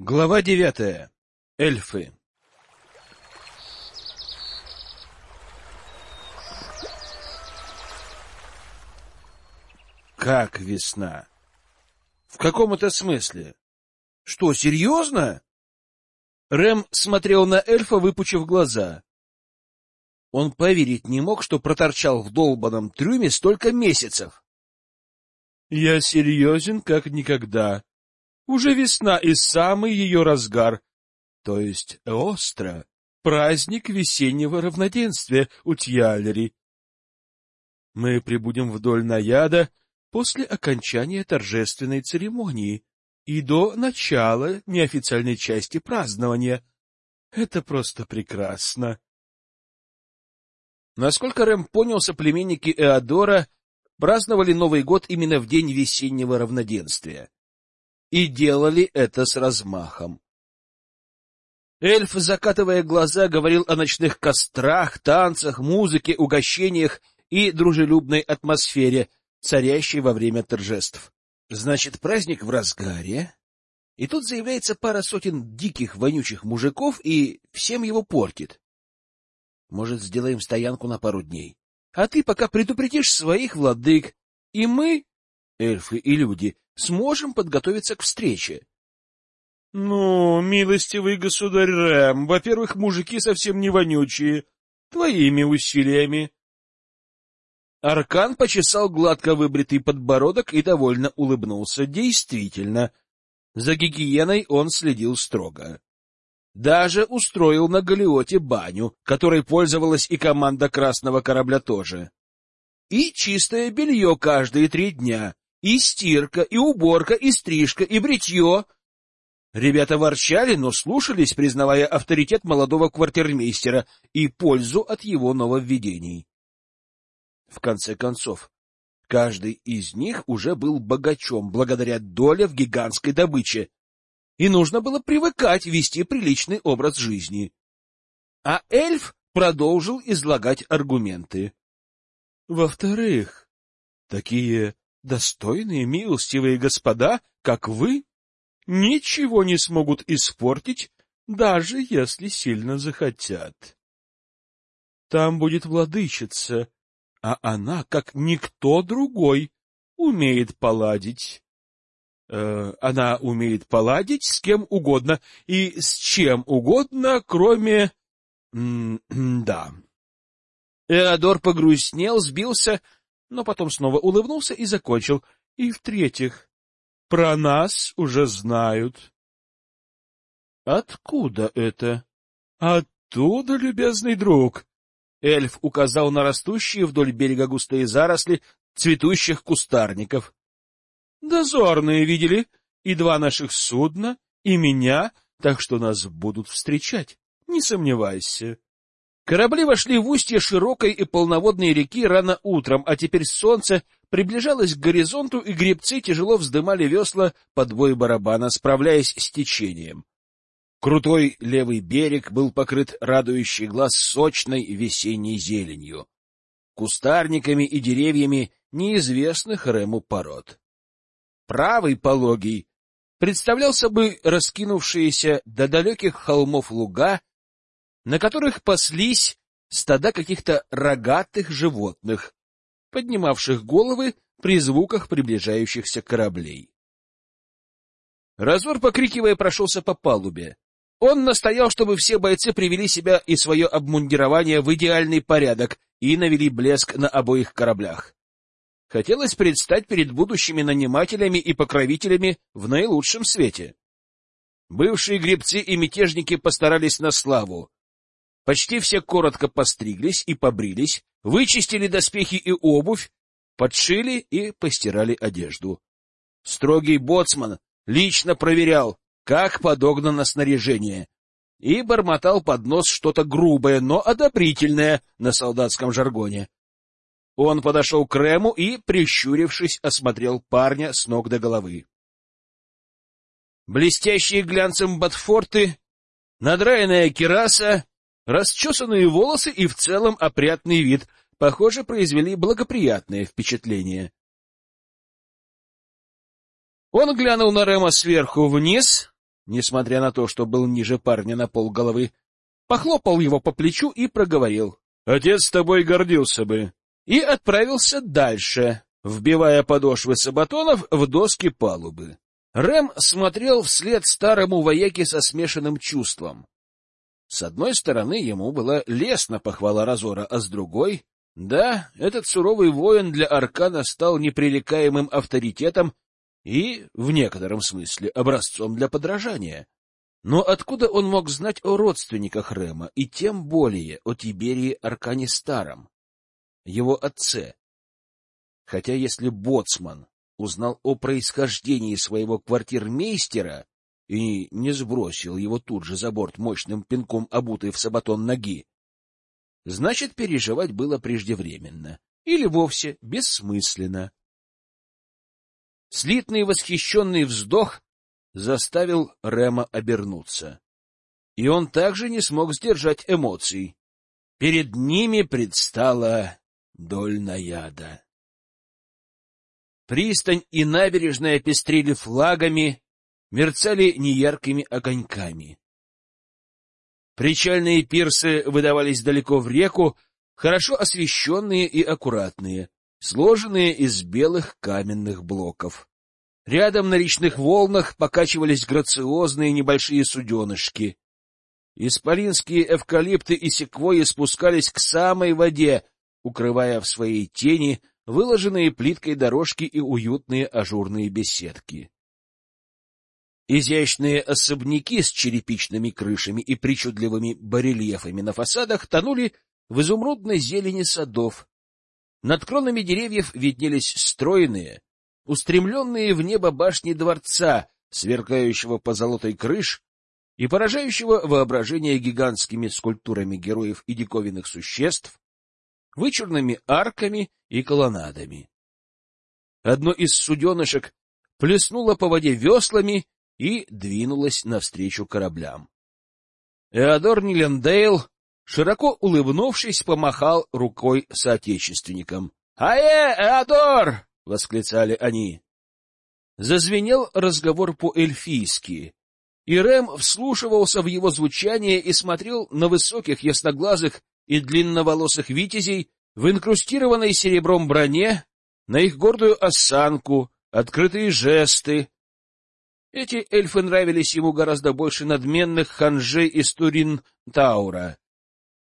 Глава девятая. Эльфы. Как весна? В каком это смысле? Что, серьезно? Рэм смотрел на эльфа, выпучив глаза. Он поверить не мог, что проторчал в долбанном трюме столько месяцев. — Я серьезен, как никогда, уже весна и самый ее разгар, то есть остро, праздник весеннего равноденствия у Тьялери. Мы прибудем вдоль Наяда после окончания торжественной церемонии и до начала неофициальной части празднования. Это просто прекрасно. Насколько Рэм понял, соплеменники Эодора праздновали Новый год именно в день весеннего равноденствия и делали это с размахом. Эльф, закатывая глаза, говорил о ночных кострах, танцах, музыке, угощениях и дружелюбной атмосфере, царящей во время торжеств. Значит, праздник в разгаре, и тут заявляется пара сотен диких вонючих мужиков и всем его портит. Может, сделаем стоянку на пару дней, а ты пока предупредишь своих владык, и мы, эльфы и люди, сможем подготовиться к встрече. — Ну, милостивый государь Рэм, во-первых, мужики совсем не вонючие, твоими усилиями. Аркан почесал гладко выбритый подбородок и довольно улыбнулся. Действительно, за гигиеной он следил строго. Даже устроил на Галиоте баню, которой пользовалась и команда красного корабля тоже. И чистое белье каждые три дня, и стирка, и уборка, и стрижка, и бритье. Ребята ворчали, но слушались, признавая авторитет молодого квартирмейстера и пользу от его нововведений. В конце концов, каждый из них уже был богачом благодаря доле в гигантской добыче, и нужно было привыкать вести приличный образ жизни. А эльф продолжил излагать аргументы. Во-вторых, такие достойные, милостивые господа, как вы, ничего не смогут испортить, даже если сильно захотят. Там будет владычица, а она, как никто другой, умеет поладить. Э, она умеет поладить с кем угодно и с чем угодно, кроме... М да. Эодор погрустнел, сбился но потом снова улыбнулся и закончил. И в-третьих, про нас уже знают. Откуда это? Оттуда, любезный друг. Эльф указал на растущие вдоль берега густые заросли цветущих кустарников. Дозорные видели и два наших судна, и меня, так что нас будут встречать, не сомневайся. Корабли вошли в устье широкой и полноводной реки рано утром, а теперь солнце приближалось к горизонту, и гребцы тяжело вздымали весла по двое барабана, справляясь с течением. Крутой левый берег был покрыт радующий глаз сочной весенней зеленью, кустарниками и деревьями неизвестных Рему пород. Правый пологий представлял собой раскинувшиеся до далеких холмов луга на которых паслись стада каких-то рогатых животных, поднимавших головы при звуках приближающихся кораблей. Разор, покрикивая, прошелся по палубе. Он настоял, чтобы все бойцы привели себя и свое обмундирование в идеальный порядок и навели блеск на обоих кораблях. Хотелось предстать перед будущими нанимателями и покровителями в наилучшем свете. Бывшие гребцы и мятежники постарались на славу. Почти все коротко постриглись и побрились, вычистили доспехи и обувь, подшили и постирали одежду. Строгий боцман лично проверял, как подогнано снаряжение, и бормотал под нос что-то грубое, но одобрительное на солдатском жаргоне. Он подошел к Рему и, прищурившись, осмотрел парня с ног до головы. Блестящие глянцем ботфорты, надраенная кераса, Расчесанные волосы и в целом опрятный вид, похоже, произвели благоприятное впечатление. Он глянул на Рема сверху вниз, несмотря на то, что был ниже парня на пол головы, похлопал его по плечу и проговорил. — Отец с тобой гордился бы. И отправился дальше, вбивая подошвы сабатонов в доски палубы. Рэм смотрел вслед старому вояке со смешанным чувством. С одной стороны, ему была лестна похвала Разора, а с другой — да, этот суровый воин для Аркана стал непререкаемым авторитетом и, в некотором смысле, образцом для подражания. Но откуда он мог знать о родственниках Рема, и тем более о Тиберии Аркане Старом, его отце? Хотя если боцман узнал о происхождении своего квартирмейстера и не сбросил его тут же за борт мощным пинком обутой в сабатон ноги, значит, переживать было преждевременно или вовсе бессмысленно. Слитный восхищенный вздох заставил Рема обернуться. И он также не смог сдержать эмоций. Перед ними предстала Дольнаяда. Пристань и набережная пестрили флагами, мерцали неяркими огоньками. Причальные пирсы выдавались далеко в реку, хорошо освещенные и аккуратные, сложенные из белых каменных блоков. Рядом на речных волнах покачивались грациозные небольшие суденышки. Исполинские эвкалипты и секвойи спускались к самой воде, укрывая в своей тени выложенные плиткой дорожки и уютные ажурные беседки. Изящные особняки с черепичными крышами и причудливыми барельефами на фасадах тонули в изумрудной зелени садов. Над кронами деревьев виднелись стройные, устремленные в небо башни дворца, сверкающего по золотой крыш и поражающего воображение гигантскими скульптурами героев и диковинных существ, вычурными арками и колоннадами. Одно из суденышек плеснуло по воде веслами и двинулось навстречу кораблям. Эодор Нилендейл, широко улыбнувшись, помахал рукой соотечественникам. — Ае, Эодор! — восклицали они. Зазвенел разговор по-эльфийски, и Рэм вслушивался в его звучание и смотрел на высоких ясноглазых и длинноволосых витязей в инкрустированной серебром броне, на их гордую осанку, открытые жесты. Эти эльфы нравились ему гораздо больше надменных ханжей из Турин-Таура,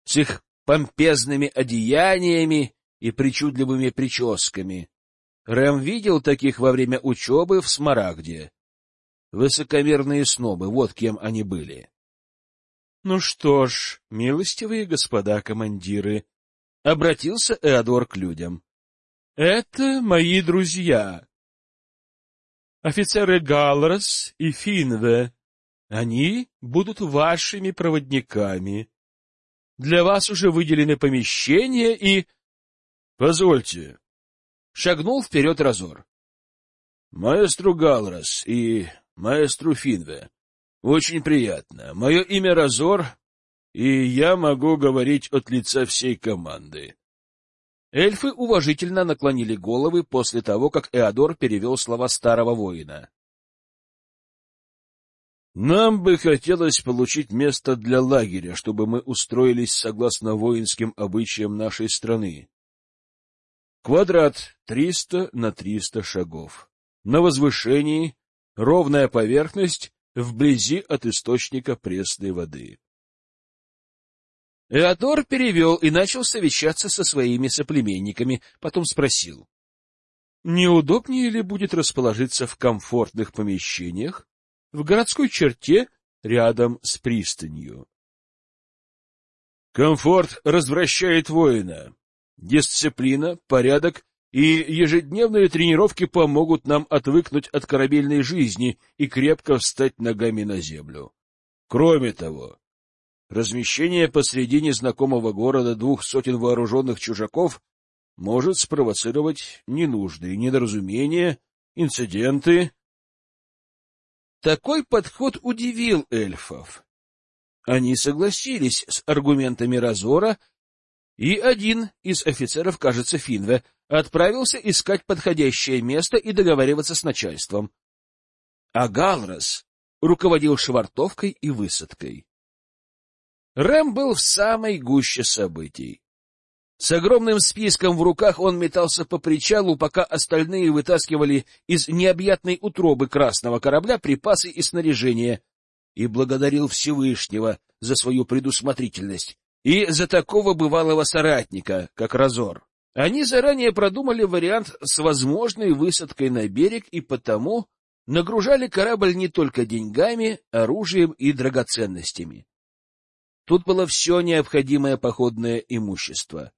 с их помпезными одеяниями и причудливыми прическами. Рэм видел таких во время учебы в Смарагде. Высокомерные снобы, вот кем они были. — Ну что ж, милостивые господа командиры, — обратился Эодор к людям. — Это мои друзья. Офицеры Галрос и Финве. Они будут вашими проводниками. Для вас уже выделены помещения и... — Позвольте. Шагнул вперед Разор. — Маэстру Галрос и маэстру Финве. Очень приятно. Мое имя Разор, и я могу говорить от лица всей команды. Эльфы уважительно наклонили головы после того, как Эодор перевел слова старого воина. Нам бы хотелось получить место для лагеря, чтобы мы устроились согласно воинским обычаям нашей страны. Квадрат триста на триста шагов. На возвышении ровная поверхность вблизи от источника пресной воды. Эодор перевел и начал совещаться со своими соплеменниками, потом спросил. — Неудобнее ли будет расположиться в комфортных помещениях в городской черте рядом с пристанью? Комфорт развращает воина. Дисциплина, порядок и ежедневные тренировки помогут нам отвыкнуть от корабельной жизни и крепко встать ногами на землю. Кроме того, размещение посреди незнакомого города двух сотен вооруженных чужаков может спровоцировать ненужные недоразумения, инциденты. Такой подход удивил эльфов. Они согласились с аргументами Разора, и один из офицеров, кажется, Финве, отправился искать подходящее место и договариваться с начальством. А Галрос руководил швартовкой и высадкой. Рэм был в самой гуще событий. С огромным списком в руках он метался по причалу, пока остальные вытаскивали из необъятной утробы красного корабля припасы и снаряжение, и благодарил Всевышнего за свою предусмотрительность и за такого бывалого соратника, как Разор. Они заранее продумали вариант с возможной высадкой на берег и потому нагружали корабль не только деньгами, оружием и драгоценностями. Тут было все необходимое походное имущество.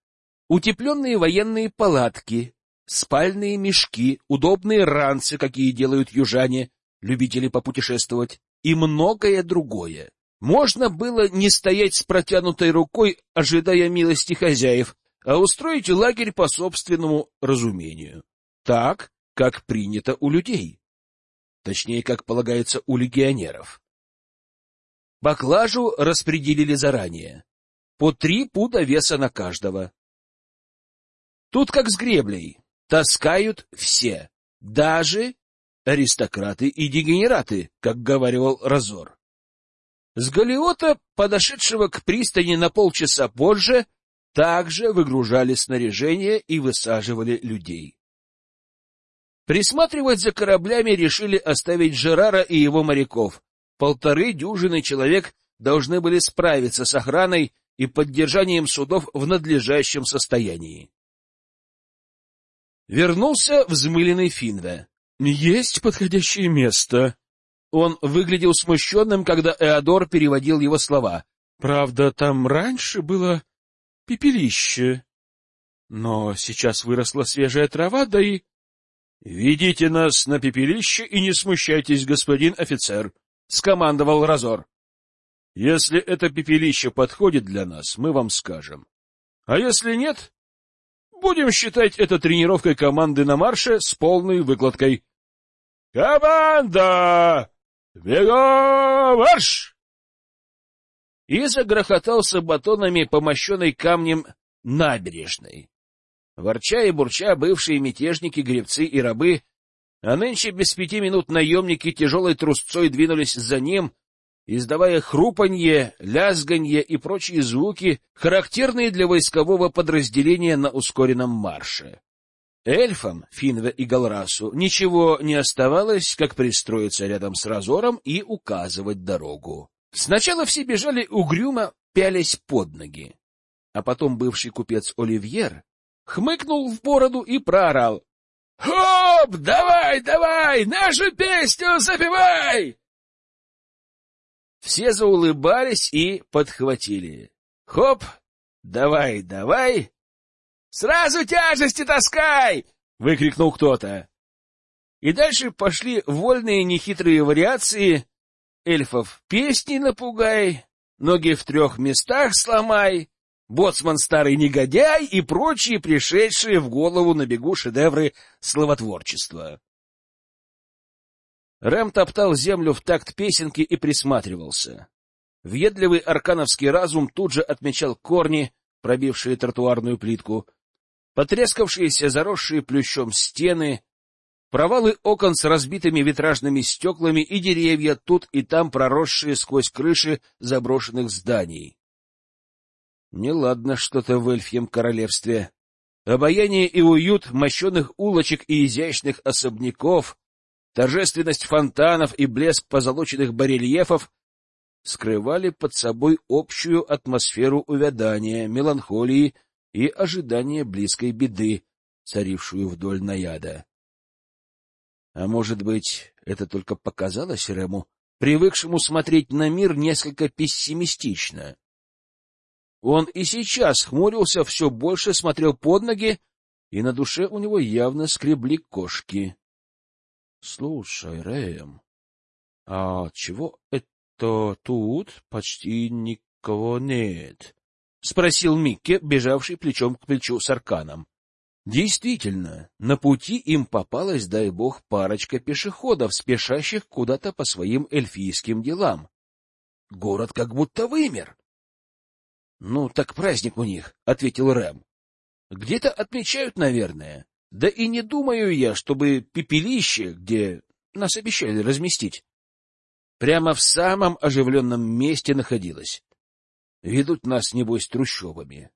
Утепленные военные палатки, спальные мешки, удобные ранцы, какие делают южане, любители попутешествовать, и многое другое. Можно было не стоять с протянутой рукой, ожидая милости хозяев, а устроить лагерь по собственному разумению. Так, как принято у людей. Точнее, как полагается у легионеров. Баклажу распределили заранее. По три пуда веса на каждого. Тут как с греблей. Таскают все, даже аристократы и дегенераты, как говорил Разор. С галиота, подошедшего к пристани на полчаса позже, также выгружали снаряжение и высаживали людей. Присматривать за кораблями решили оставить Жерара и его моряков. Полторы дюжины человек должны были справиться с охраной и поддержанием судов в надлежащем состоянии. Вернулся взмыленный Финве. «Есть подходящее место». Он выглядел смущенным, когда Эодор переводил его слова. «Правда, там раньше было пепелище, но сейчас выросла свежая трава, да и...» «Ведите нас на пепелище и не смущайтесь, господин офицер», — скомандовал Разор. «Если это пепелище подходит для нас, мы вам скажем. А если нет, Будем считать это тренировкой команды на марше с полной выкладкой. «Команда! Бегом марш!» И загрохотался батонами по мощенной камнем набережной. Ворча и бурча бывшие мятежники, гребцы и рабы, а нынче без пяти минут наемники тяжелой трусцой двинулись за ним, издавая хрупанье, лязганье и прочие звуки, характерные для войскового подразделения на ускоренном марше. Эльфам, Финве и Галрасу ничего не оставалось, как пристроиться рядом с Разором и указывать дорогу. Сначала все бежали угрюмо, пялись под ноги. А потом бывший купец Оливьер хмыкнул в бороду и проорал. — Хоп! Давай, давай! Нашу песню запевай! Все заулыбались и подхватили. Хоп! Давай, давай! Сразу тяжести таскай! выкрикнул кто-то. И дальше пошли вольные нехитрые вариации эльфов. Песни напугай, ноги в трех местах сломай, боцман старый негодяй и прочие пришедшие в голову на бегу шедевры словотворчества. Рэм топтал землю в такт песенки и присматривался. Въедливый аркановский разум тут же отмечал корни, пробившие тротуарную плитку, потрескавшиеся, заросшие плющом стены, провалы окон с разбитыми витражными стеклами и деревья тут и там проросшие сквозь крыши заброшенных зданий. Неладно что-то в эльфьем королевстве. Обаяние и уют мощенных улочек и изящных особняков торжественность фонтанов и блеск позолоченных барельефов скрывали под собой общую атмосферу увядания, меланхолии и ожидания близкой беды, царившую вдоль наяда. А может быть, это только показалось Рему, привыкшему смотреть на мир несколько пессимистично. Он и сейчас хмурился, все больше смотрел под ноги, и на душе у него явно скребли кошки. — Слушай, Рэм, а чего это тут почти никого нет? — спросил Микки, бежавший плечом к плечу с Арканом. Действительно, на пути им попалась, дай бог, парочка пешеходов, спешащих куда-то по своим эльфийским делам. Город как будто вымер. — Ну, так праздник у них, — ответил Рэм. — Где-то отмечают, наверное. Да и не думаю я, чтобы пепелище, где нас обещали разместить, прямо в самом оживленном месте находилась. Ведут нас, небось, трущобами.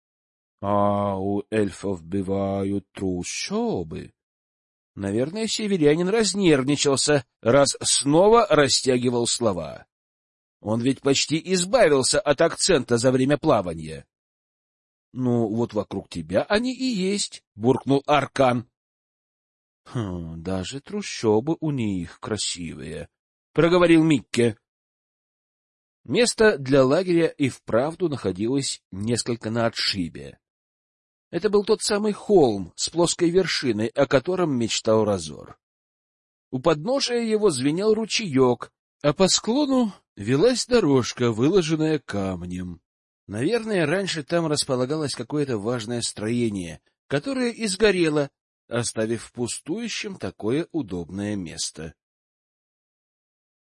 — А у эльфов бывают трущобы. Наверное, северянин разнервничался, раз снова растягивал слова. Он ведь почти избавился от акцента за время плавания. — Ну, вот вокруг тебя они и есть, — буркнул Аркан. — Хм, даже трущобы у них красивые, — проговорил Микке. Место для лагеря и вправду находилось несколько на отшибе. Это был тот самый холм с плоской вершиной, о котором мечтал Разор. У подножия его звенел ручеек, а по склону велась дорожка, выложенная камнем. Наверное, раньше там располагалось какое-то важное строение, которое и сгорело, оставив пустующим такое удобное место.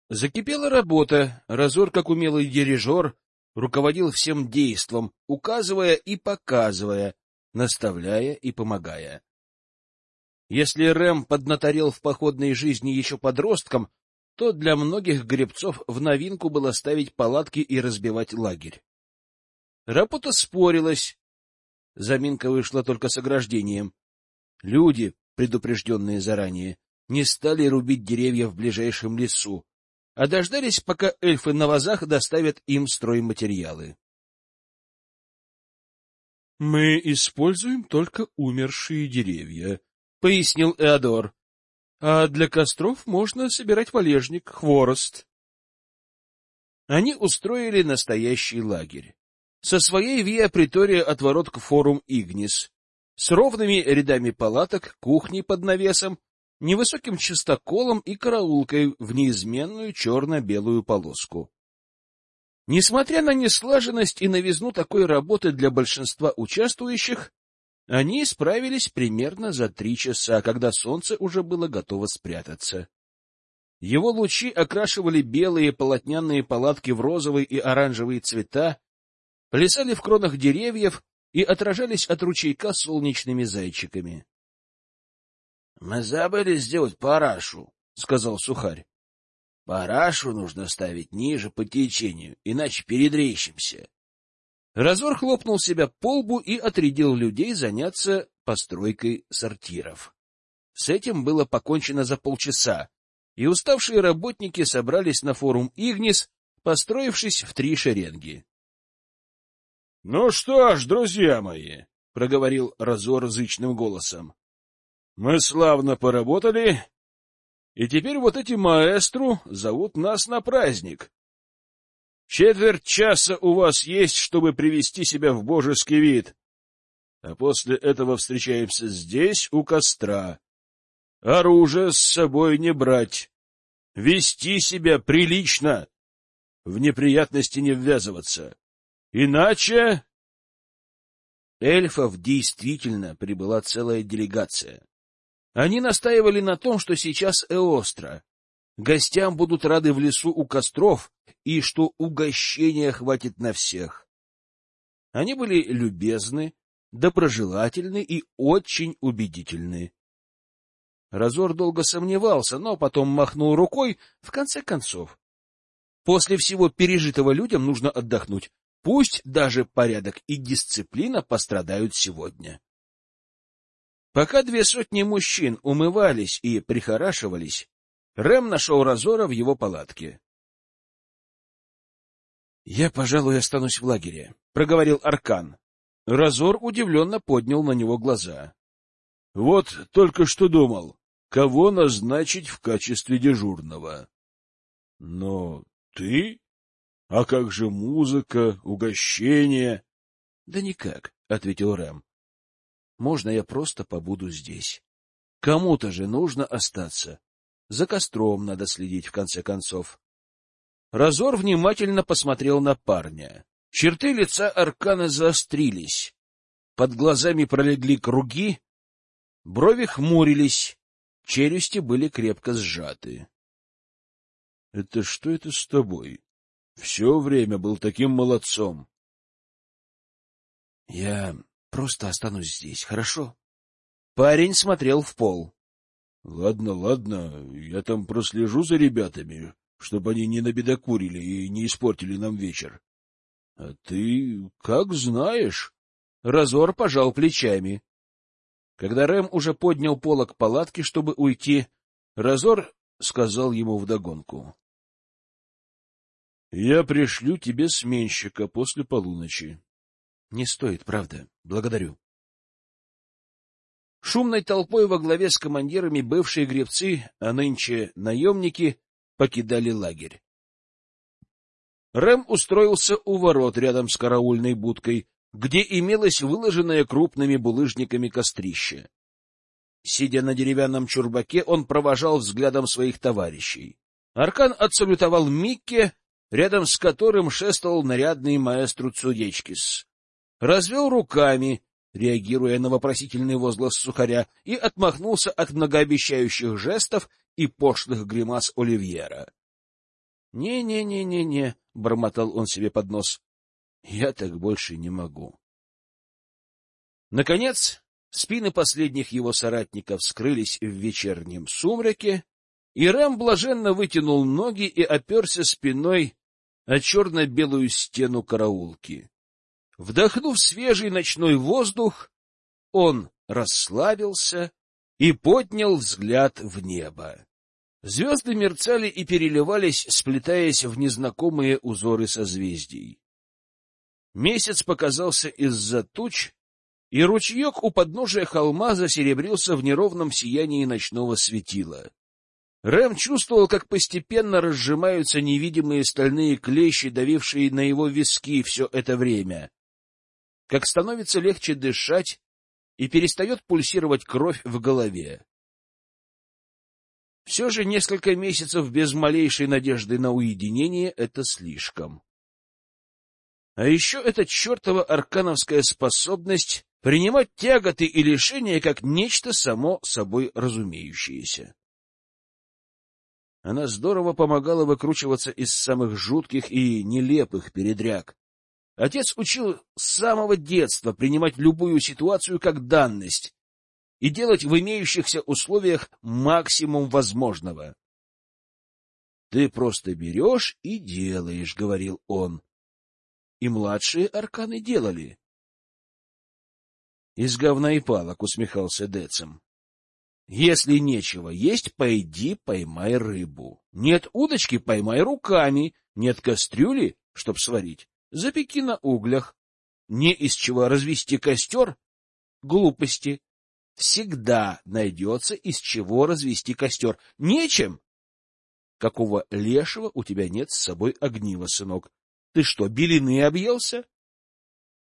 Закипела работа, Разор, как умелый дирижер, руководил всем действом, указывая и показывая, наставляя и помогая. Если Рэм поднаторел в походной жизни еще подростком, то для многих гребцов в новинку было ставить палатки и разбивать лагерь. Работа спорилась. Заминка вышла только с ограждением. Люди, предупрежденные заранее, не стали рубить деревья в ближайшем лесу, а дождались, пока эльфы на вазах доставят им стройматериалы. — Мы используем только умершие деревья, — пояснил Эодор. — А для костров можно собирать валежник, хворост. Они устроили настоящий лагерь. Со своей Виа Притория от ворот к форум Игнис, с ровными рядами палаток, кухней под навесом невысоким чистоколом и караулкой в неизменную черно-белую полоску. Несмотря на неслаженность и новизну такой работы для большинства участвующих, они справились примерно за три часа, когда солнце уже было готово спрятаться. Его лучи окрашивали белые полотняные палатки в розовый и оранжевые цвета, плясали в кронах деревьев и отражались от ручейка солнечными зайчиками. — Мы забыли сделать парашу, — сказал сухарь. — Парашу нужно ставить ниже по течению, иначе передрещимся. Разор хлопнул себя по лбу и отрядил людей заняться постройкой сортиров. С этим было покончено за полчаса, и уставшие работники собрались на форум Игнис, построившись в три шеренги. — Ну что ж, друзья мои, — проговорил Разор зычным голосом, мы славно поработали, и теперь вот эти маэстру зовут нас на праздник. Четверть часа у вас есть, чтобы привести себя в божеский вид, а после этого встречаемся здесь, у костра. Оружие с собой не брать, вести себя прилично, в неприятности не ввязываться. Иначе... Эльфов действительно прибыла целая делегация. Они настаивали на том, что сейчас Эостро. Гостям будут рады в лесу у костров, и что угощения хватит на всех. Они были любезны, доброжелательны и очень убедительны. Разор долго сомневался, но потом махнул рукой, в конце концов. После всего пережитого людям нужно отдохнуть. Пусть даже порядок и дисциплина пострадают сегодня. Пока две сотни мужчин умывались и прихорашивались, Рэм нашел Разора в его палатке. — Я, пожалуй, останусь в лагере, — проговорил Аркан. Разор удивленно поднял на него глаза. — Вот только что думал, кого назначить в качестве дежурного. — Но ты? А как же музыка, угощение? — Да никак, — ответил Рэм. Можно я просто побуду здесь? Кому-то же нужно остаться. За костром надо следить, в конце концов. Разор внимательно посмотрел на парня. Черты лица Аркана заострились. Под глазами пролегли круги, брови хмурились, челюсти были крепко сжаты. — Это что это с тобой? Все время был таким молодцом. — Я Просто останусь здесь, хорошо? Парень смотрел в пол. — Ладно, ладно, я там прослежу за ребятами, чтобы они не набедокурили и не испортили нам вечер. — А ты как знаешь? Разор пожал плечами. Когда Рэм уже поднял полок палатки, чтобы уйти, Разор сказал ему вдогонку. — Я пришлю тебе сменщика после полуночи. — Не стоит, правда. Благодарю. Шумной толпой во главе с командирами бывшие гребцы, а нынче наемники, покидали лагерь. Рэм устроился у ворот рядом с караульной будкой, где имелось выложенное крупными булыжниками кострище. Сидя на деревянном чурбаке, он провожал взглядом своих товарищей. Аркан отсалютовал Микке, рядом с которым шествовал нарядный маэстро Цудечкис. Развел руками, реагируя на вопросительный возглас сухаря, и отмахнулся от многообещающих жестов и пошлых гримас Оливьера. «Не-не-не-не-не», — бормотал он себе под нос, — «я так больше не могу». Наконец, спины последних его соратников скрылись в вечернем сумраке, и Рэм блаженно вытянул ноги и оперся спиной о черно-белую стену караулки. Вдохнув свежий ночной воздух, он расслабился и поднял взгляд в небо. Звезды мерцали и переливались, сплетаясь в незнакомые узоры созвездий. Месяц показался из-за туч, и ручеек у подножия холма засеребрился в неровном сиянии ночного светила. Рэм чувствовал, как постепенно разжимаются невидимые стальные клещи, давившие на его виски все это время как становится легче дышать и перестает пульсировать кровь в голове. Все же несколько месяцев без малейшей надежды на уединение — это слишком. А еще эта чертова аркановская способность принимать тяготы и лишения как нечто само собой разумеющееся. Она здорово помогала выкручиваться из самых жутких и нелепых передряг, Отец учил с самого детства принимать любую ситуацию как данность и делать в имеющихся условиях максимум возможного. «Ты просто берешь и делаешь», — говорил он. И младшие арканы делали. «Из говна и палок», — усмехался Децем. «Если нечего есть, пойди поймай рыбу. Нет удочки — поймай руками. Нет кастрюли, чтоб сварить запеки на углях. Не из чего развести костер? Глупости. Всегда найдется, из чего развести костер. Нечем. Какого лешего у тебя нет с собой огнива, сынок? Ты что, белины объелся?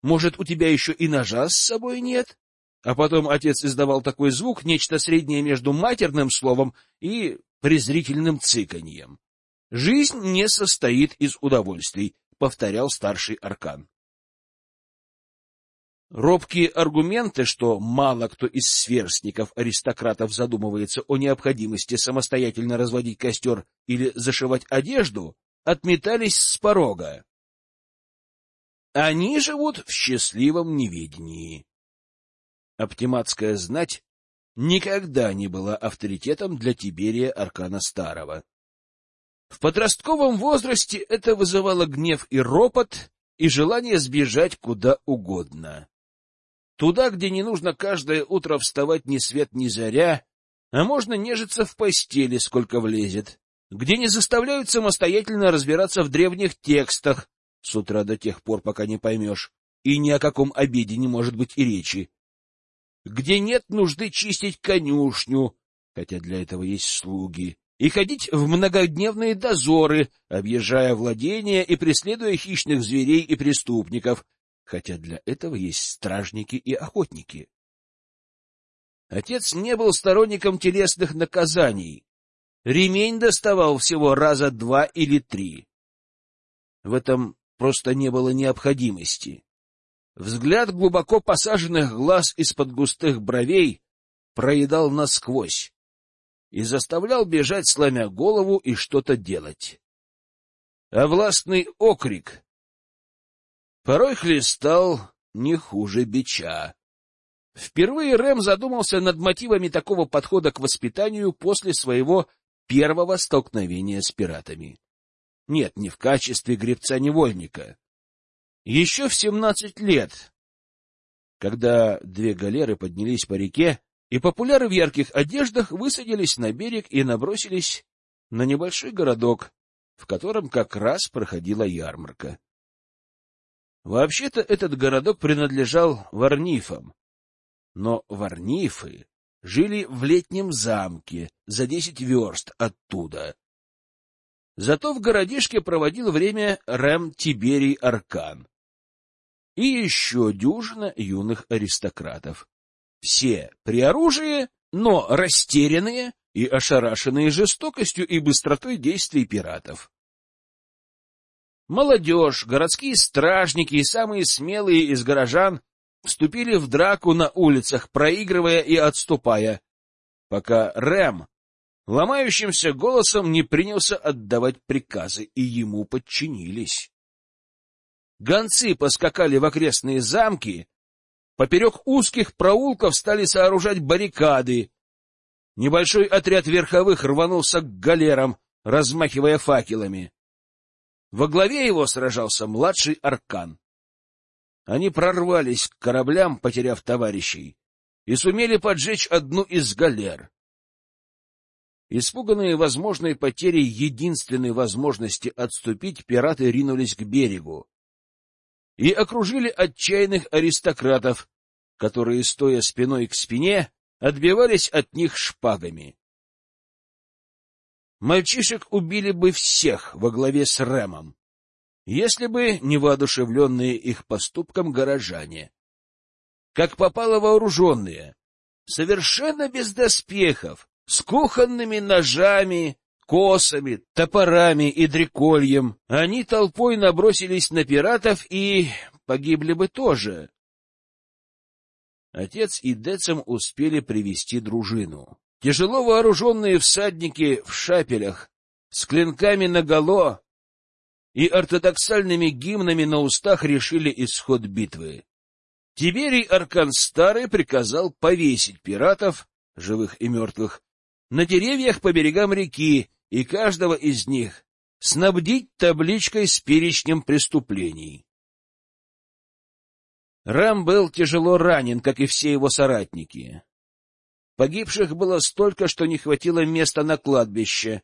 Может, у тебя еще и ножа с собой нет? А потом отец издавал такой звук, нечто среднее между матерным словом и презрительным цыканьем. Жизнь не состоит из удовольствий, — повторял старший аркан. Робкие аргументы, что мало кто из сверстников аристократов задумывается о необходимости самостоятельно разводить костер или зашивать одежду, отметались с порога. Они живут в счастливом неведении. Оптиматская знать никогда не была авторитетом для Тиберия Аркана Старого. В подростковом возрасте это вызывало гнев и ропот, и желание сбежать куда угодно. Туда, где не нужно каждое утро вставать ни свет ни заря, а можно нежиться в постели, сколько влезет, где не заставляют самостоятельно разбираться в древних текстах с утра до тех пор, пока не поймешь, и ни о каком обеде не может быть и речи, где нет нужды чистить конюшню, хотя для этого есть слуги, и ходить в многодневные дозоры, объезжая владения и преследуя хищных зверей и преступников, хотя для этого есть стражники и охотники. Отец не был сторонником телесных наказаний. Ремень доставал всего раза два или три. В этом просто не было необходимости. Взгляд глубоко посаженных глаз из-под густых бровей проедал насквозь и заставлял бежать, сломя голову и что-то делать. А властный окрик порой хлестал не хуже бича. Впервые Рэм задумался над мотивами такого подхода к воспитанию после своего первого столкновения с пиратами. Нет, не в качестве гребца-невольника. Еще в семнадцать лет, когда две галеры поднялись по реке, и популяры в ярких одеждах высадились на берег и набросились на небольшой городок, в котором как раз проходила ярмарка. Вообще-то этот городок принадлежал варнифам, но варнифы жили в летнем замке за десять верст оттуда. Зато в городишке проводил время Рэм Тиберий Аркан и еще дюжина юных аристократов. Все при оружии, но растерянные и ошарашенные жестокостью и быстротой действий пиратов. Молодежь, городские стражники и самые смелые из горожан вступили в драку на улицах, проигрывая и отступая, пока Рэм ломающимся голосом не принялся отдавать приказы, и ему подчинились. Гонцы поскакали в окрестные замки, поперек узких проулков стали сооружать баррикады. Небольшой отряд верховых рванулся к галерам, размахивая факелами. Во главе его сражался младший аркан. Они прорвались к кораблям, потеряв товарищей, и сумели поджечь одну из галер. Испуганные возможной потерей единственной возможности отступить, пираты ринулись к берегу и окружили отчаянных аристократов, которые, стоя спиной к спине, отбивались от них шпагами. Мальчишек убили бы всех во главе с Рэмом, если бы не воодушевленные их поступком горожане. Как попало вооруженные, совершенно без доспехов, с кухонными ножами, косами, топорами и дрекольем, они толпой набросились на пиратов и погибли бы тоже. Отец и Децем успели привести дружину. Тяжело вооруженные всадники в шапелях, с клинками наголо, и ортодоксальными гимнами на устах решили исход битвы. Тиберий Аркан Старый приказал повесить пиратов, живых и мертвых, на деревьях по берегам реки, и каждого из них снабдить табличкой с перечнем преступлений. Рам был тяжело ранен, как и все его соратники. Погибших было столько, что не хватило места на кладбище,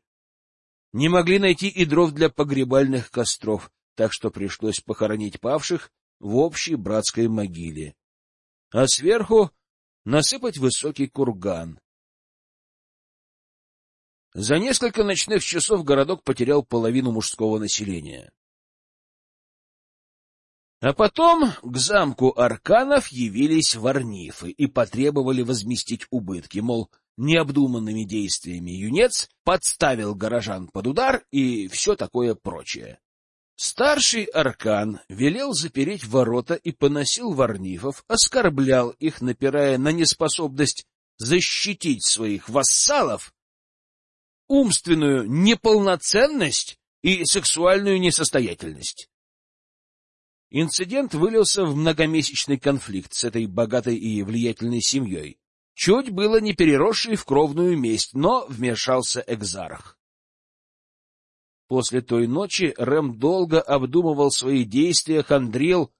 не могли найти и дров для погребальных костров, так что пришлось похоронить павших в общей братской могиле, а сверху насыпать высокий курган. За несколько ночных часов городок потерял половину мужского населения. А потом к замку Арканов явились варнифы и потребовали возместить убытки, мол, необдуманными действиями юнец подставил горожан под удар и все такое прочее. Старший аркан велел запереть ворота и поносил варнифов, оскорблял их, напирая на неспособность защитить своих вассалов, умственную неполноценность и сексуальную несостоятельность. Инцидент вылился в многомесячный конфликт с этой богатой и влиятельной семьей, чуть было не переросший в кровную месть, но вмешался экзарх. После той ночи Рэм долго обдумывал свои действия, хандрил,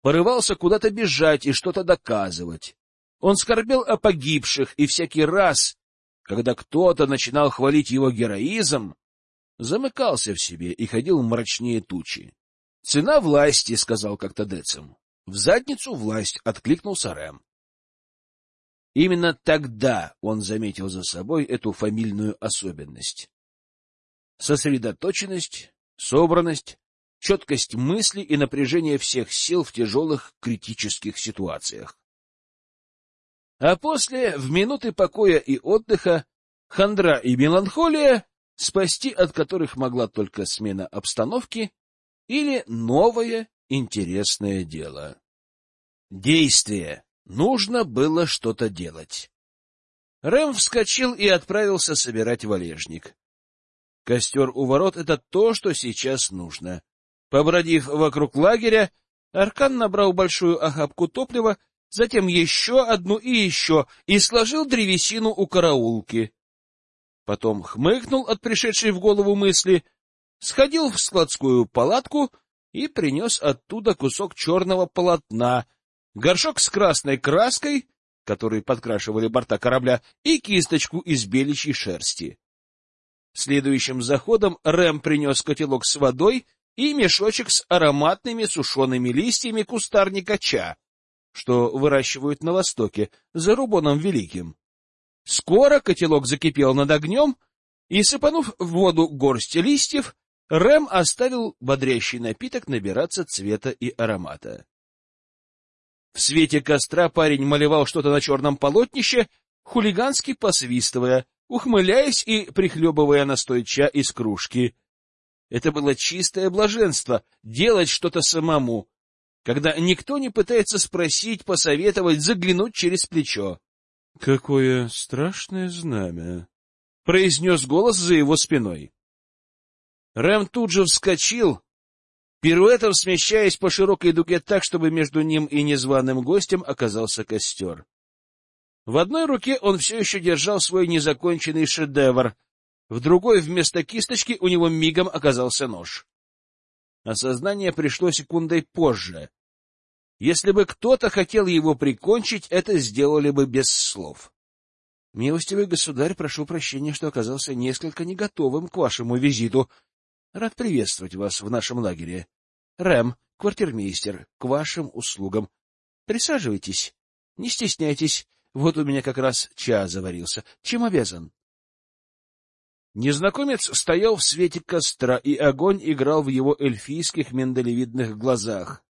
порывался куда-то бежать и что-то доказывать. Он скорбел о погибших, и всякий раз, когда кто-то начинал хвалить его героизм, замыкался в себе и ходил мрачнее тучи. — Цена власти, — сказал как-то Децим. — В задницу власть, — откликнулся Рэм. Именно тогда он заметил за собой эту фамильную особенность. Сосредоточенность, собранность, четкость мысли и напряжение всех сил в тяжелых критических ситуациях. А после, в минуты покоя и отдыха, хандра и меланхолия, спасти от которых могла только смена обстановки или новое интересное дело. Действие. Нужно было что-то делать. Рэм вскочил и отправился собирать валежник. Костер у ворот — это то, что сейчас нужно. Побродив вокруг лагеря, Аркан набрал большую охапку топлива, затем еще одну и еще, и сложил древесину у караулки. Потом хмыкнул от пришедшей в голову мысли, сходил в складскую палатку и принес оттуда кусок черного полотна, горшок с красной краской, который подкрашивали борта корабля, и кисточку из беличьей шерсти. Следующим заходом Рэм принес котелок с водой и мешочек с ароматными сушеными листьями кустарника ча, что выращивают на Востоке, за Рубоном Великим. Скоро котелок закипел над огнем, и, сыпанув в воду горсть листьев, Рэм оставил бодрящий напиток набираться цвета и аромата. В свете костра парень малевал что-то на черном полотнище, хулигански посвистывая, ухмыляясь и прихлебывая настой ча из кружки. Это было чистое блаженство — делать что-то самому, когда никто не пытается спросить, посоветовать, заглянуть через плечо. — Какое страшное знамя! — произнес голос за его спиной. Рэм тут же вскочил, пируэтом смещаясь по широкой дуге так, чтобы между ним и незваным гостем оказался костер. В одной руке он все еще держал свой незаконченный шедевр, в другой вместо кисточки у него мигом оказался нож. Осознание пришло секундой позже. Если бы кто-то хотел его прикончить, это сделали бы без слов. — Милостивый государь, прошу прощения, что оказался несколько не готовым к вашему визиту, Рад приветствовать вас в нашем лагере. Рэм, квартирмейстер, к вашим услугам. Присаживайтесь, не стесняйтесь. Вот у меня как раз чай заварился. Чем обязан? Незнакомец стоял в свете костра, и огонь играл в его эльфийских миндалевидных глазах.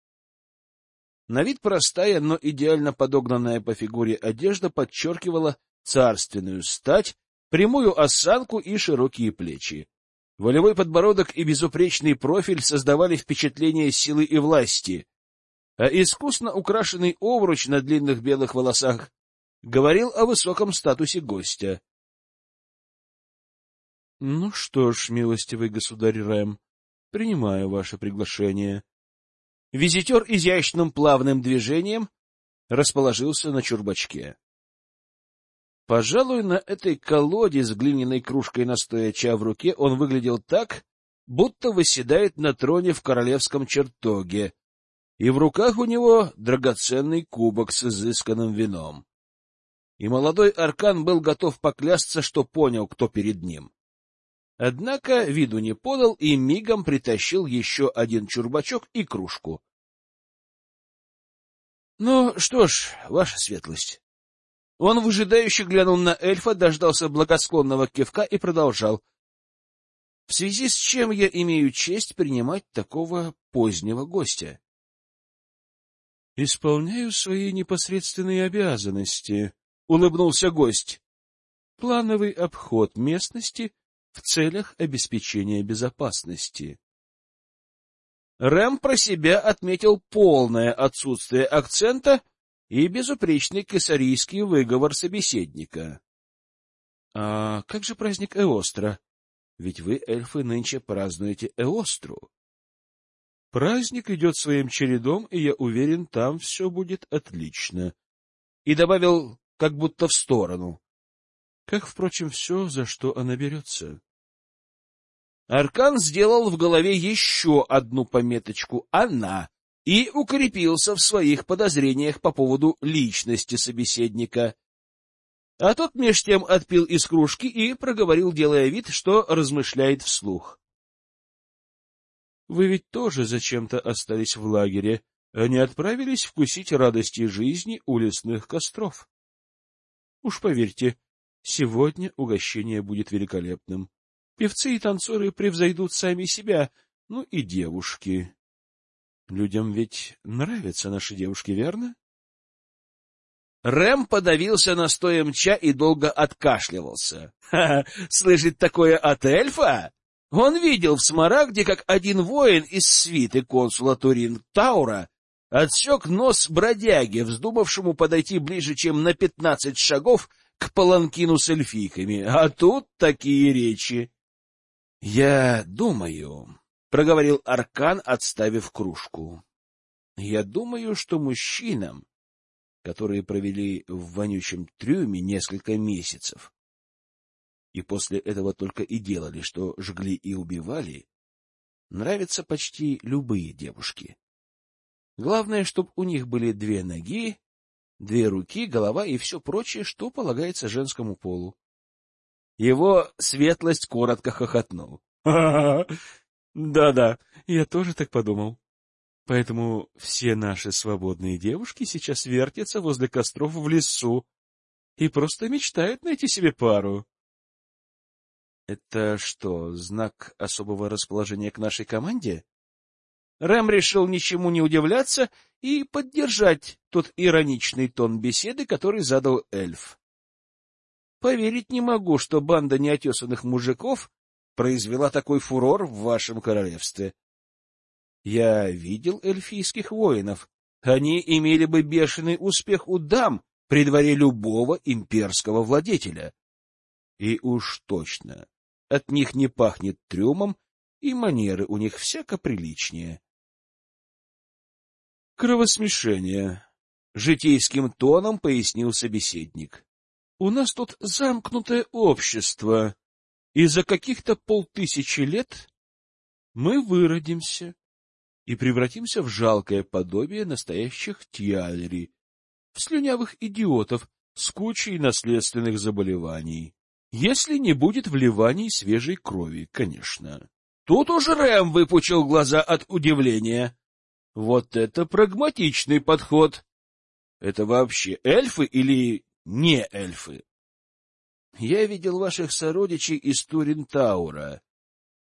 На вид простая, но идеально подогнанная по фигуре одежда подчеркивала царственную стать, прямую осанку и широкие плечи. Волевой подбородок и безупречный профиль создавали впечатление силы и власти, а искусно украшенный обруч на длинных белых волосах говорил о высоком статусе гостя. — Ну что ж, милостивый государь Рэм, принимаю ваше приглашение. Визитер изящным плавным движением расположился на чурбачке. Пожалуй, на этой колоде с глиняной кружкой настоя ча в руке он выглядел так, будто восседает на троне в королевском чертоге, и в руках у него драгоценный кубок с изысканным вином. И молодой Аркан был готов поклясться, что понял, кто перед ним. Однако виду не подал и мигом притащил еще один чурбачок и кружку. — Ну что ж, ваша светлость, он выжидающе глянул на эльфа, дождался благосклонного кивка и продолжал. — В связи с чем я имею честь принимать такого позднего гостя? — Исполняю свои непосредственные обязанности, — улыбнулся гость. — Плановый обход местности в целях обеспечения безопасности. Рэм про себя отметил полное отсутствие акцента и безупречный кесарийский выговор собеседника. — А как же праздник Эостра? Ведь вы, эльфы, нынче празднуете Эостру. Праздник идет своим чередом, и я уверен, там все будет отлично. И добавил, как будто в сторону. Как, впрочем, все, за что она берется. Аркан сделал в голове еще одну пометочку «Она», и укрепился в своих подозрениях по поводу личности собеседника. А тот меж тем отпил из кружки и проговорил, делая вид, что размышляет вслух. — Вы ведь тоже зачем-то остались в лагере, а не отправились вкусить радости жизни у лесных костров. Уж поверьте, сегодня угощение будет великолепным. Певцы и танцоры превзойдут сами себя, ну и девушки. Людям ведь нравятся наши девушки, верно? Рэм подавился настоем ча и долго откашливался. Ха -ха, слышит такое от эльфа? Он видел в Смарагде, как один воин из свиты консула Турин Таура отсек нос бродяге, вздумавшему подойти ближе, чем на пятнадцать шагов к паланкину с эльфийками. А тут такие речи. — Я думаю, — проговорил Аркан, отставив кружку. — Я думаю, что мужчинам, которые провели в вонючем трюме несколько месяцев, и после этого только и делали, что жгли и убивали, нравятся почти любые девушки. Главное, чтобы у них были две ноги, две руки, голова и все прочее, что полагается женскому полу. Его светлость коротко хохотнул. Да-да, я тоже так подумал. Поэтому все наши свободные девушки сейчас вертятся возле костров в лесу и просто мечтают найти себе пару. Это что, знак особого расположения к нашей команде? Рэм решил ничему не удивляться и поддержать тот ироничный тон беседы, который задал эльф. Поверить не могу, что банда неотесанных мужиков произвела такой фурор в вашем королевстве. Я видел эльфийских воинов. Они имели бы бешеный успех у дам при дворе любого имперского владетеля. И уж точно от них не пахнет трюмом, и манеры у них всяко приличнее. Кровосмешение. Житейским тоном пояснил собеседник. У нас тут замкнутое общество, и за каких-то полтысячи лет мы выродимся и превратимся в жалкое подобие настоящих тьялери, в слюнявых идиотов с кучей наследственных заболеваний. Если не будет вливаний свежей крови, конечно. Тут уже Рэм выпучил глаза от удивления. Вот это прагматичный подход. Это вообще эльфы или не эльфы? Я видел ваших сородичей из Туринтаура.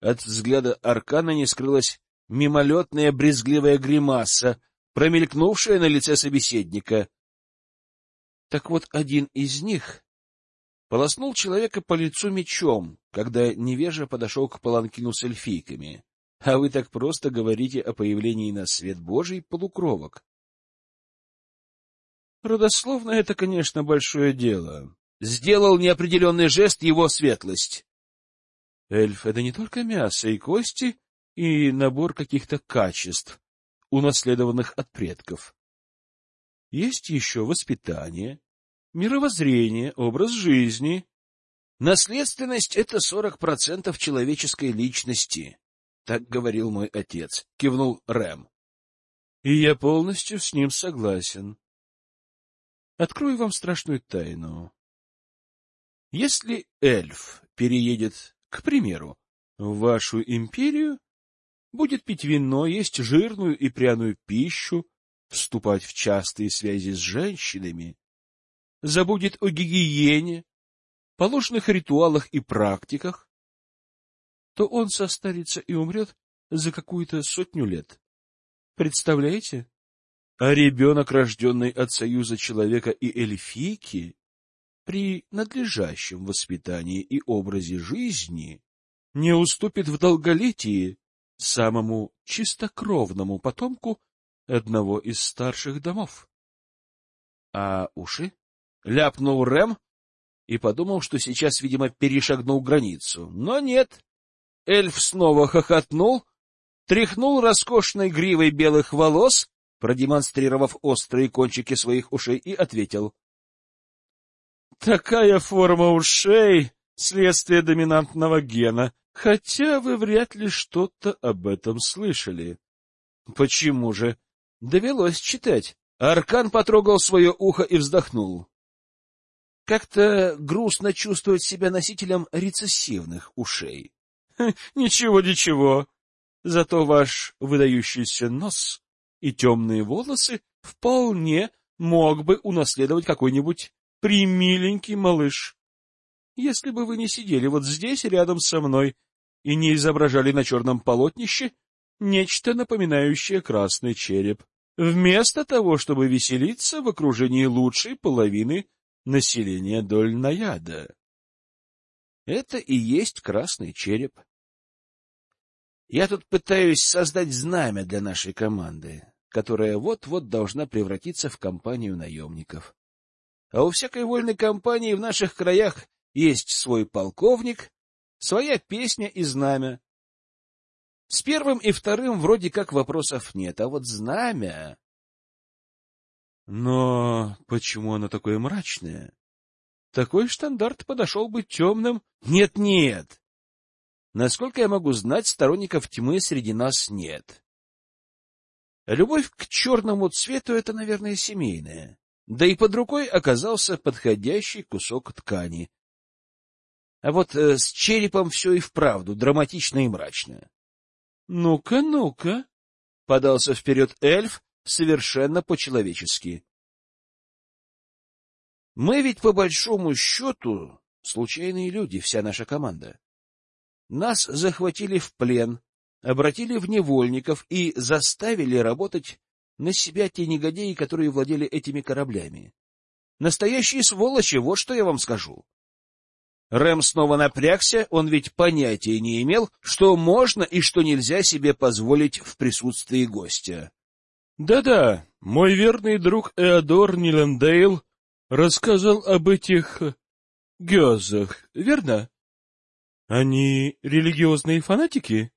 От взгляда Аркана не скрылась мимолетная брезгливая гримаса, промелькнувшая на лице собеседника. Так вот, один из них полоснул человека по лицу мечом, когда невежа подошел к паланкину с эльфийками. А вы так просто говорите о появлении на свет Божий полукровок. Родословно это, конечно, большое дело. Сделал неопределенный жест его светлость. Эльф — это не только мясо и кости, и набор каких-то качеств, унаследованных от предков. Есть еще воспитание, мировоззрение, образ жизни. Наследственность — это сорок процентов человеческой личности, — так говорил мой отец, — кивнул Рэм. И я полностью с ним согласен. Открою вам страшную тайну. Если эльф переедет, к примеру, в вашу империю, будет пить вино, есть жирную и пряную пищу, вступать в частые связи с женщинами, забудет о гигиене, положенных ритуалах и практиках, то он состарится и умрет за какую-то сотню лет. Представляете? А ребенок, рожденный от союза человека и эльфийки, при надлежащем воспитании и образе жизни не уступит в долголетии самому чистокровному потомку одного из старших домов. А уши? Ляпнул Рэм и подумал, что сейчас, видимо, перешагнул границу. Но нет. Эльф снова хохотнул, тряхнул роскошной гривой белых волос, продемонстрировав острые кончики своих ушей, и ответил. — Такая форма ушей — следствие доминантного гена, хотя вы вряд ли что-то об этом слышали. — Почему же? Довелось читать. Аркан потрогал свое ухо и вздохнул. Как-то грустно чувствовать себя носителем рецессивных ушей. — Ничего, ничего. Зато ваш выдающийся нос и темные волосы вполне мог бы унаследовать какой-нибудь примиленький малыш. Если бы вы не сидели вот здесь рядом со мной и не изображали на черном полотнище нечто напоминающее красный череп, вместо того, чтобы веселиться в окружении лучшей половины населения Дольнаяда. Это и есть красный череп. Я тут пытаюсь создать знамя для нашей команды, которая вот-вот должна превратиться в компанию наемников. А у всякой вольной компании в наших краях есть свой полковник, своя песня и знамя. С первым и вторым вроде как вопросов нет, а вот знамя... Но почему оно такое мрачное? Такой штандарт подошел бы темным. Нет-нет, Насколько я могу знать, сторонников тьмы среди нас нет. Любовь к черному цвету — это, наверное, семейная. Да и под рукой оказался подходящий кусок ткани. А вот э, с черепом все и вправду драматично и мрачно. «Ну — Ну-ка, ну-ка, — подался вперед эльф совершенно по-человечески. — Мы ведь по большому счету случайные люди, вся наша команда. Нас захватили в плен, обратили в невольников и заставили работать на себя те негодяи, которые владели этими кораблями. Настоящие сволочи, вот что я вам скажу. Рэм снова напрягся, он ведь понятия не имел, что можно и что нельзя себе позволить в присутствии гостя. Да-да, мой верный друг Эодор Нилендейл рассказал об этих гёзах, верно? Они религиозные фанатики?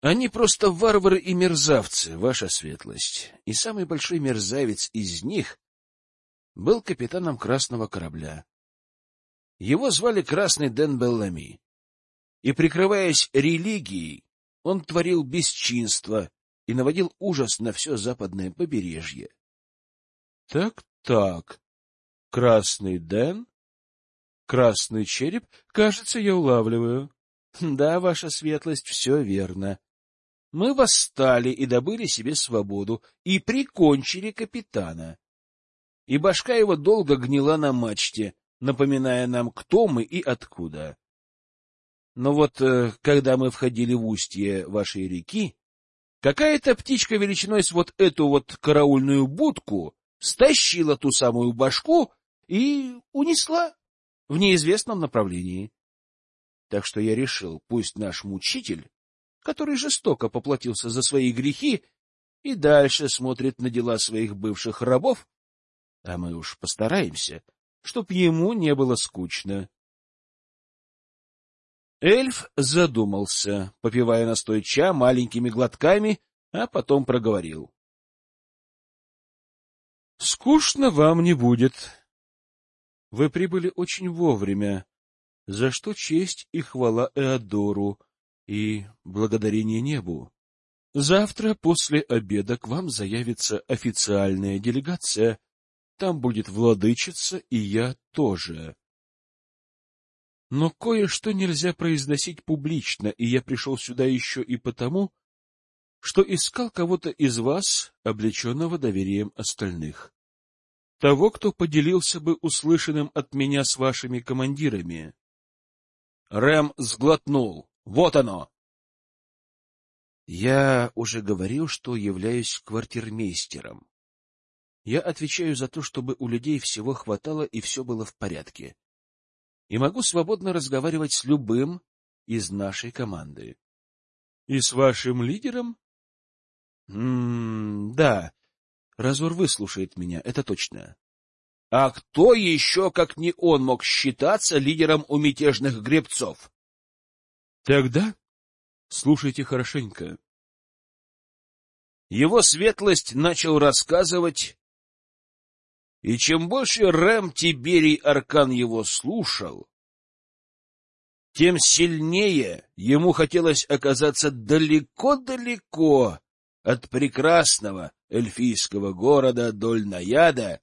Они просто варвары и мерзавцы, ваша светлость. И самый большой мерзавец из них был капитаном красного корабля. Его звали Красный Дэн Беллами. И, прикрываясь религией, он творил бесчинство и наводил ужас на все западное побережье. Так, так. Красный Дэн? Красный череп? Кажется, я улавливаю. Да, ваша светлость, все верно. Мы восстали и добыли себе свободу, и прикончили капитана. И башка его долго гнила на мачте, напоминая нам, кто мы и откуда. Но вот э, когда мы входили в устье вашей реки, какая-то птичка величиной с вот эту вот караульную будку стащила ту самую башку и унесла в неизвестном направлении. Так что я решил, пусть наш мучитель который жестоко поплатился за свои грехи и дальше смотрит на дела своих бывших рабов, а мы уж постараемся, чтоб ему не было скучно. Эльф задумался, попивая настой ча маленькими глотками, а потом проговорил. — Скучно вам не будет. Вы прибыли очень вовремя, за что честь и хвала Эодору, и благодарение небу. Завтра после обеда к вам заявится официальная делегация. Там будет владычица, и я тоже. Но кое-что нельзя произносить публично, и я пришел сюда еще и потому, что искал кого-то из вас, облеченного доверием остальных. Того, кто поделился бы услышанным от меня с вашими командирами. Рэм сглотнул. Вот оно! Я уже говорил, что являюсь квартирмейстером. Я отвечаю за то, чтобы у людей всего хватало и все было в порядке. И могу свободно разговаривать с любым из нашей команды. — И с вашим лидером? — Да. Разор выслушает меня, это точно. А кто еще, как не он, мог считаться лидером у мятежных гребцов? Тогда слушайте хорошенько. Его светлость начал рассказывать, и чем больше Рэм Тиберий Аркан его слушал, тем сильнее ему хотелось оказаться далеко-далеко от прекрасного эльфийского города Дольнаяда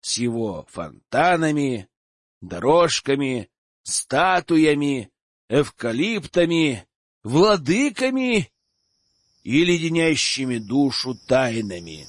с его фонтанами, дорожками, статуями эвкалиптами, владыками и леденящими душу тайнами.